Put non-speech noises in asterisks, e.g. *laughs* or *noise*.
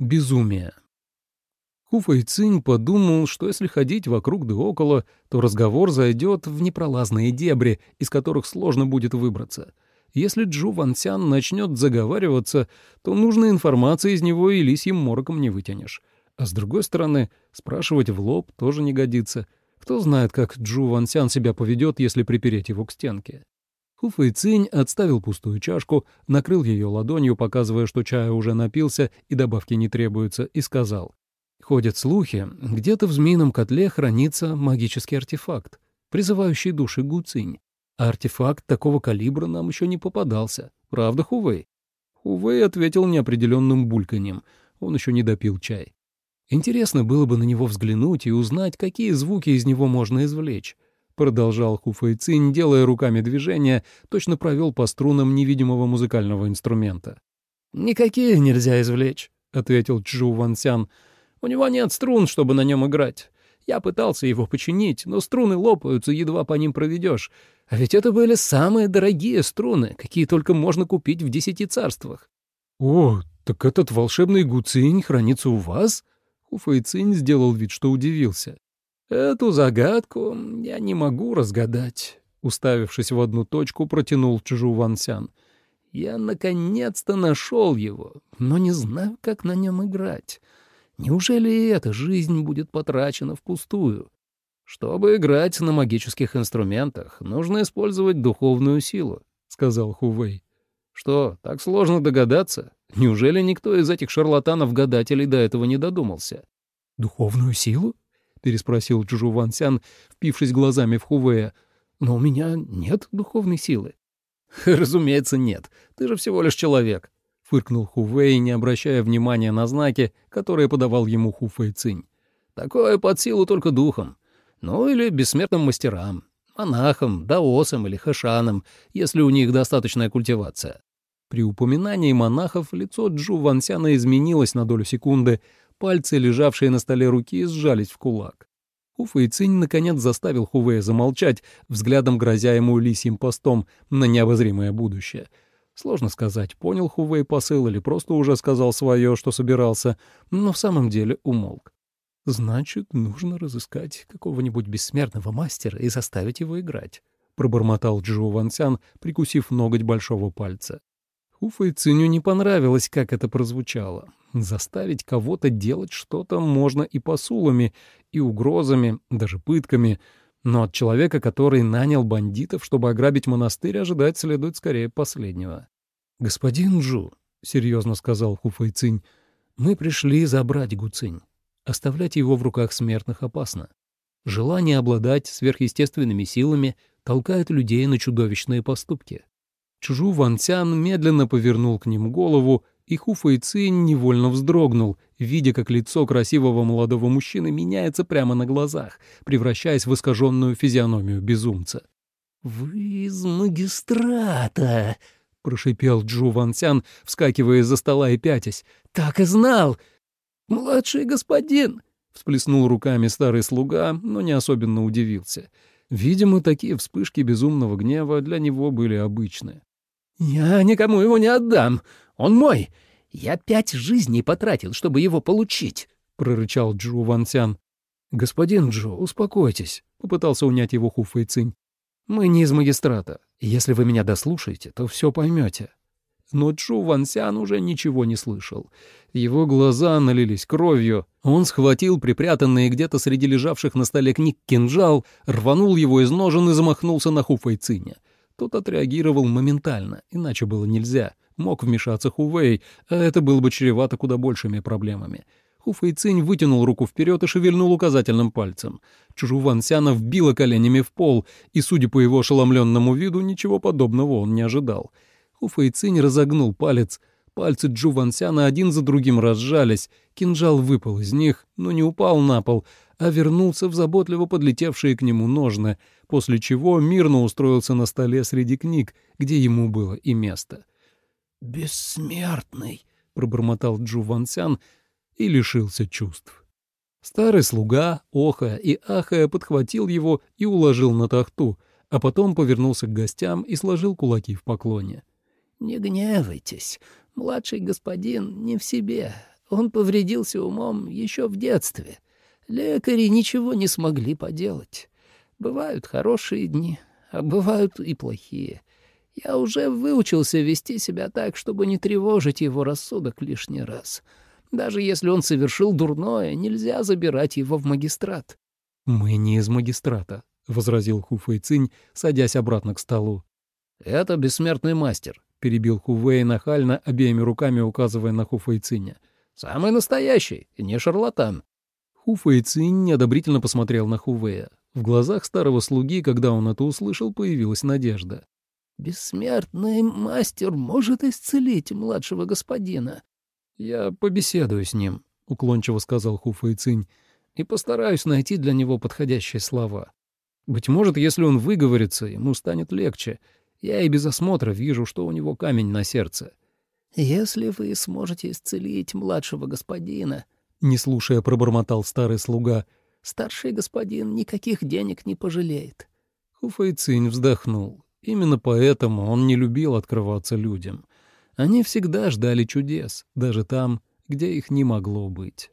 Безумие. Хуфэй Цинь подумал, что если ходить вокруг да около, то разговор зайдет в непролазные дебри, из которых сложно будет выбраться. Если Джу Вансян начнет заговариваться, то нужной информации из него и лисьим мороком не вытянешь. А с другой стороны, спрашивать в лоб тоже не годится. Кто знает, как Джу Вансян себя поведет, если припереть его к стенке. Хуфэй Цинь отставил пустую чашку, накрыл ее ладонью, показывая, что чая уже напился и добавки не требуются, и сказал. «Ходят слухи, где-то в змеином котле хранится магический артефакт, призывающий души Гуцинь. А артефакт такого калибра нам еще не попадался. Правда, Хувей?» Хувей ответил неопределенным бульканьем. Он еще не допил чай. Интересно было бы на него взглянуть и узнать, какие звуки из него можно извлечь продолжал Хуфэйцинь, делая руками движения, точно провел по струнам невидимого музыкального инструмента. «Никакие нельзя извлечь», — ответил Чжу Вансян. «У него нет струн, чтобы на нем играть. Я пытался его починить, но струны лопаются, едва по ним проведешь. А ведь это были самые дорогие струны, какие только можно купить в десяти царствах». «О, так этот волшебный гуцинь хранится у вас?» Хуфэйцинь сделал вид, что удивился. «Эту загадку я не могу разгадать», — уставившись в одну точку, протянул Чжу Вансян. «Я наконец-то нашел его, но не знаю, как на нем играть. Неужели и эта жизнь будет потрачена впустую? Чтобы играть на магических инструментах, нужно использовать духовную силу», — сказал Хувей. «Что, так сложно догадаться? Неужели никто из этих шарлатанов-гадателей до этого не додумался?» «Духовную силу?» — переспросил Чжу Вансян, впившись глазами в Хувея. «Но у меня нет духовной силы». *laughs* «Разумеется, нет. Ты же всего лишь человек», — фыркнул Хувей, не обращая внимания на знаки, которые подавал ему Хуфэй Цинь. «Такое под силу только духом. Ну или бессмертным мастерам, монахам, даосам или хэшанам, если у них достаточная культивация». При упоминании монахов лицо Джу Вансяна изменилось на долю секунды, Пальцы, лежавшие на столе руки, сжались в кулак. Хуфа и наконец заставил Хувея замолчать, взглядом грозя ему лисьим постом на необозримое будущее. Сложно сказать, понял Хувей посыл или просто уже сказал свое, что собирался, но в самом деле умолк. «Значит, нужно разыскать какого-нибудь бессмертного мастера и заставить его играть», — пробормотал Джу Вансян, прикусив ноготь большого пальца. Хуфа и Циню не понравилось, как это прозвучало. Заставить кого-то делать что-то можно и посулами, и угрозами, даже пытками, но от человека, который нанял бандитов, чтобы ограбить монастырь, ожидать следует скорее последнего. «Господин Джу», — серьезно сказал Хуфайцинь, — «мы пришли забрать Гуцинь. Оставлять его в руках смертных опасно. Желание обладать сверхъестественными силами толкает людей на чудовищные поступки». Чужу Вантян медленно повернул к ним голову и Хуфа и Цинь невольно вздрогнул, видя, как лицо красивого молодого мужчины меняется прямо на глазах, превращаясь в искаженную физиономию безумца. «Вы из магистрата!» — прошипел Джу Вансян, вскакивая из-за стола и пятясь. «Так и знал!» «Младший господин!» — всплеснул руками старый слуга, но не особенно удивился. Видимо, такие вспышки безумного гнева для него были обычны. «Я никому его не отдам! Он мой! Я пять жизней потратил, чтобы его получить!» — прорычал Джу Вансян. «Господин Джо, успокойтесь», — попытался унять его Ху Фэйцинь. «Мы не из магистрата. Если вы меня дослушаете, то все поймете». Но Джу Вансян уже ничего не слышал. Его глаза налились кровью. Он схватил припрятанный где-то среди лежавших на столе книг кинжал, рванул его из ножен и замахнулся на Ху Фэйциня. Тот отреагировал моментально, иначе было нельзя. Мог вмешаться Хувей, а это было бы чревато куда большими проблемами. Хуфэй Цинь вытянул руку вперед и шевельнул указательным пальцем. Чужу Вансяна вбила коленями в пол, и, судя по его ошеломленному виду, ничего подобного он не ожидал. Хуфэй Цинь разогнул палец. Пальцы Джу Вансяна один за другим разжались, кинжал выпал из них, но не упал на пол, а вернулся в заботливо подлетевшие к нему ножны, после чего мирно устроился на столе среди книг, где ему было и место. «Бессмертный», — пробормотал Джу Вансян и лишился чувств. Старый слуга, охая и ахая, подхватил его и уложил на тахту, а потом повернулся к гостям и сложил кулаки в поклоне. «Не гневайтесь, младший господин не в себе, Он повредился умом еще в детстве. Лекари ничего не смогли поделать. Бывают хорошие дни, а бывают и плохие. Я уже выучился вести себя так, чтобы не тревожить его рассудок лишний раз. Даже если он совершил дурное, нельзя забирать его в магистрат. «Мы не из магистрата», — возразил Хуфэй Цинь, садясь обратно к столу. «Это бессмертный мастер», — перебил Хувей нахально, обеими руками указывая на Хуфэй Циня. «Самый настоящий, не шарлатан». Хуфэй Цинь неодобрительно посмотрел на Хувея. В глазах старого слуги, когда он это услышал, появилась надежда. «Бессмертный мастер может исцелить младшего господина». «Я побеседую с ним», — уклончиво сказал Хуфа Цинь, «и постараюсь найти для него подходящие слова. Быть может, если он выговорится, ему станет легче. Я и без осмотра вижу, что у него камень на сердце». «Если вы сможете исцелить младшего господина», — не слушая пробормотал старый слуга, — «старший господин никаких денег не пожалеет». Хуфайцинь вздохнул. Именно поэтому он не любил открываться людям. Они всегда ждали чудес, даже там, где их не могло быть.